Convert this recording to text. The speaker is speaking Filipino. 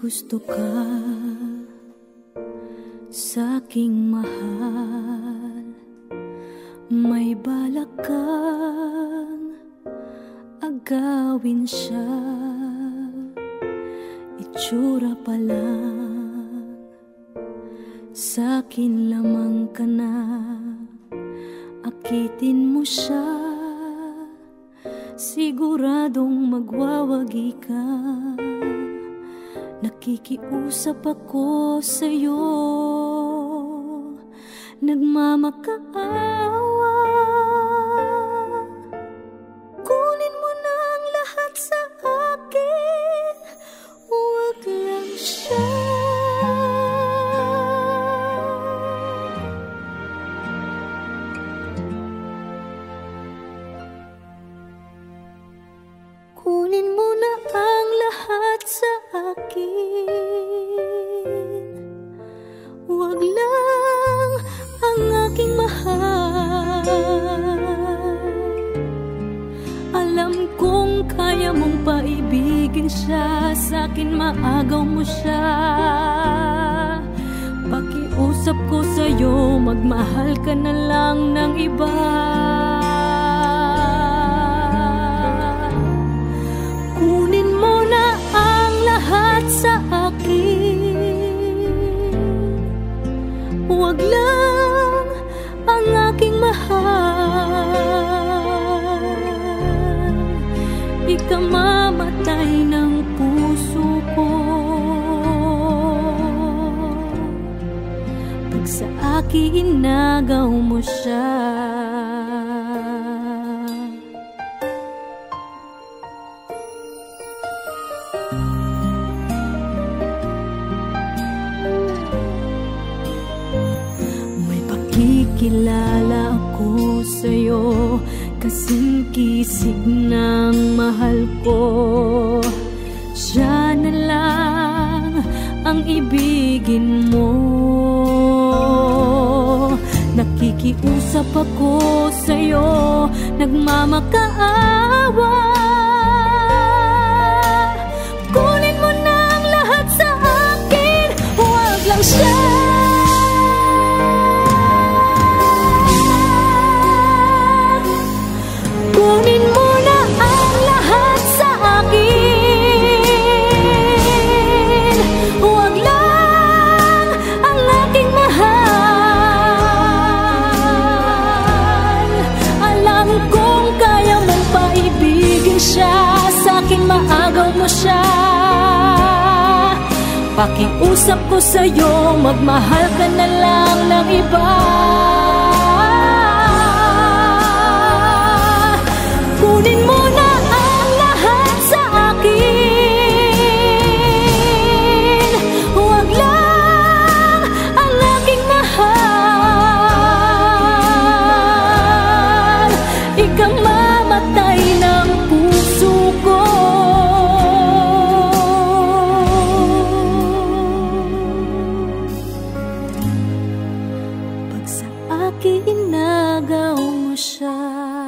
gusto ka sa aking mahal. May balak kang agawin siya. Itsura pa lang. Sa akin lamang ka na. Akitin mo siya. Siguradong magwawagi ka Nakikiusap ako sa'yo. Nagmamakaawa akin. Huwag lang ang aking mahal. Alam kong kaya mong paibigin siya. Sa akin maagaw mo siya. Pakiusap ko sa'yo Magmahal ka na lang ng iba sa akin. Huwag lang ang aking mahal. Ikamamatay ng puso ko. Pag sa akin inagaw mo siya May pakikilala ako sa'yo Kasing kisig ng mahal ko. Siya na lang ang ibigin mo. Nakikiusap ako sa'yo Nagmamakaawa Pakiusap ko sa'yo Magmahal ka na lang ng iba akin nagaw mo siya.